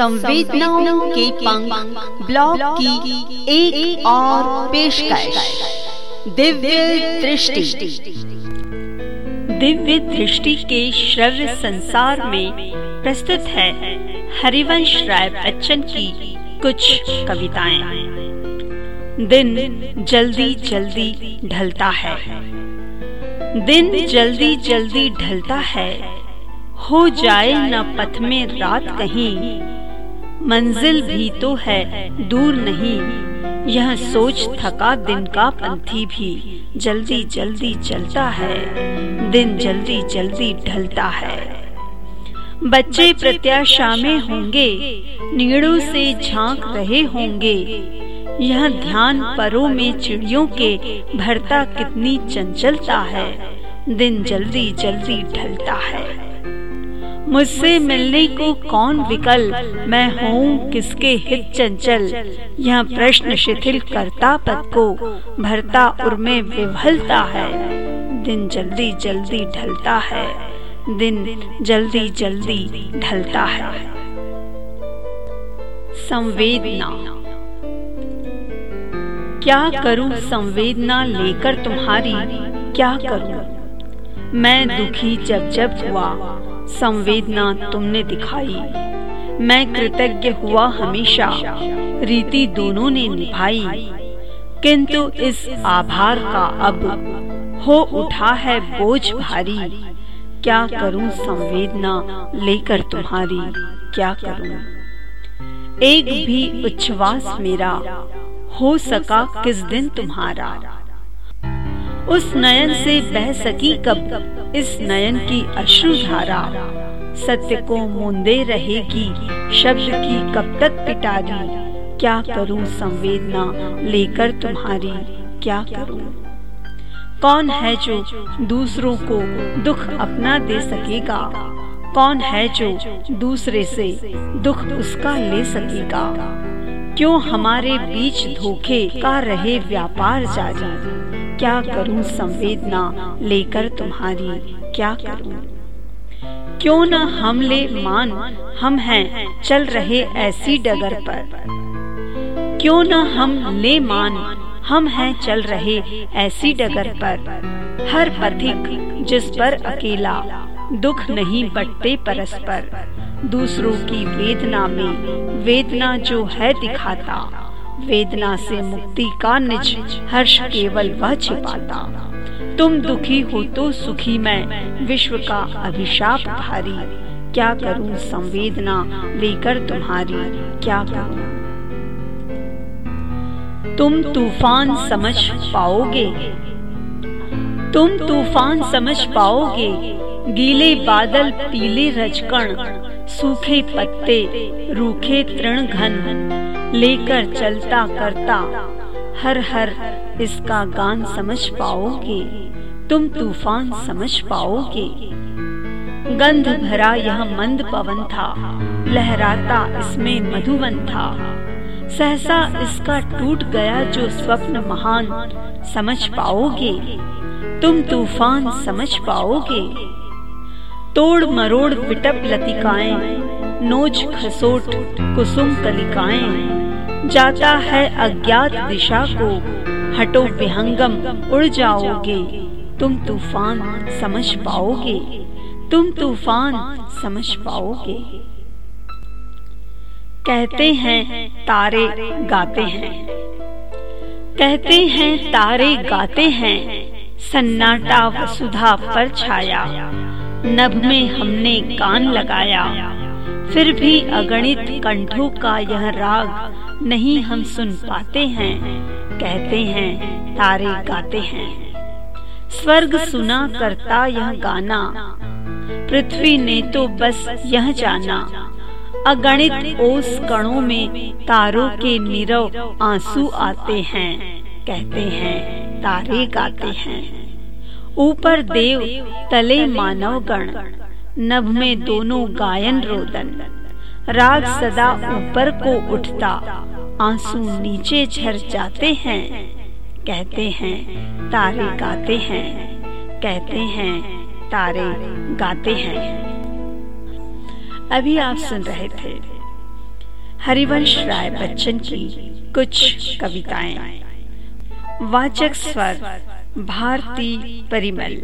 संवेदनाओं के पंख ब्लॉग की एक, एक और पेशकश। दिव्य दृष्टि। दिव्य दृष्टि के श्रव्य संसार में प्रस्तुत है हरिवंश राय बच्चन की कुछ कविताएँ। दिन जल्दी जल्दी ढलता है। दिन जल्दी जल्दी ढलता है। हो जाए न पथ में रात कहीं मंजिल भी तो है दूर नहीं। यह सोच थका दिन का पंथी भी। जल्दी जल्दी चलता है। दिन जल्दी जल्दी ढलता है। बच्चे प्रत्याशा में होंगे। नीड़ों से झाँक रहे होंगे। यह ध्यान परों में चिड़ियों के भरता कितनी चंचलता है। दिन जल्दी जल्दी ढलता है। मुझसे मिलने को कौन विकल मैं हूँ किसके हित चंचल? यह प्रश्न शिथिल करता पद को, भरता उर्मे विभलता है। दिन जल्दी जल्दी ढलता है, दिन जल्दी जल्दी ढलता है। संवेदना। क्या करूँ संवेदना लेकर तुम्हारी? क्या करूँ? मैं दुखी जब जब हुआ संवेदना तुमने दिखाई। मैं कृतज्ञ हुआ हमेशा। रीति दोनों ने निभाई। किंतु इस आभार का अब हो उठा है बोझ भारी। क्या करूँ संवेदना लेकर तुम्हारी? क्या करूँ? एक भी उच्छ्वास मेरा। हो सका किस दिन तुम्हारा? उस नयन से बह सकी कब? इस नयन की अश्रुधारा सत्य को मूंदे रहेगी, शब्द की कब तक पिटारी? क्या करूँ संवेदना लेकर तुम्हारी? क्या करूँ? कौन है जो दूसरों को दुख अपना दे सकेगा? कौन है जो दूसरे से दुख उसका ले सकेगा? क्यों हमारे बीच धोखे का रहे व्यापार जारी? क्या करूँ संवेदना लेकर तुम्हारी? क्या करूँ? क्यों न हम ले मान? हम हैं, चल रहे ऐसी डगर पर। क्यों न हम ले मान? हम हैं, चल रहे ऐसी डगर पर। हर पथिक जिस पर अकेला, दुख नहीं बटते परस्पर। दूसरों की वेदना में, वेदना जो है दिखाता। वेदना से मुक्ति का निज, हर्ष केवल वह छिपाता। तुम दुखी हो तो सुखी मैं, विश्व का अभिशाप भारी। क्या करूँ संवेदना लेकर तुम्हारी? क्या करूँ? तुम तूफ़ान समझ पाओगे? तुम तूफ़ान समझ पाओगे? गीले बादल पीले रजकण सूखे पत्ते रूखे तृण घन, लेकर चलता करता, हर हर इसका गान समझ पाओगे, तुम तूफ़ान समझ पाओगे। गंध भरा यह मंद पवन था, लहराता इसमें मधुवन था। सहसा इसका टूट गया जो स्वप्न महान, समझ पाओगे, तुम तूफ़ान समझ पाओगे। तोड़ मरोड़ विटप लतिकाएँ, नोच खसोट कुसुम कलिकाएँ। जाता है अज्ञात दिशा को, हटो विहंगम, उड़ जाओगे। तुम तूफ़ान समझ पाओगे, तुम तूफ़ान समझ पाओगे। कहते हैं, तारे गाते हैं। कहते हैं, तारे गाते हैं, सन्नाटा वसुधा पर छाया। नभ में हमने कान लगाया। फिर भी अगणित कंठों का यह राग नहीं हम सुन पाते हैं। कहते हैं, तारे गाते हैं। स्वर्ग सुना करता यह गाना। पृथ्वी ने तो बस यह जाना। अगणित ओस कणों में तारों के निरव आँसू आते हैं। कहते हैं, तारे गाते हैं। ऊपर देव, तले मानव गण, नभ में दोनों गायन रोदन। राग सदा ऊपर को उठता, आँसू नीचे झर जाते हैं, कहते हैं, तारे गाते हैं, कहते हैं, तारे गाते हैं। अभी आप सुन रहे थे हरिवंश राय बच्चन की कुछ कविताएँ। वाचक स्वर भारती परिमल।